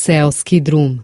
selski drum.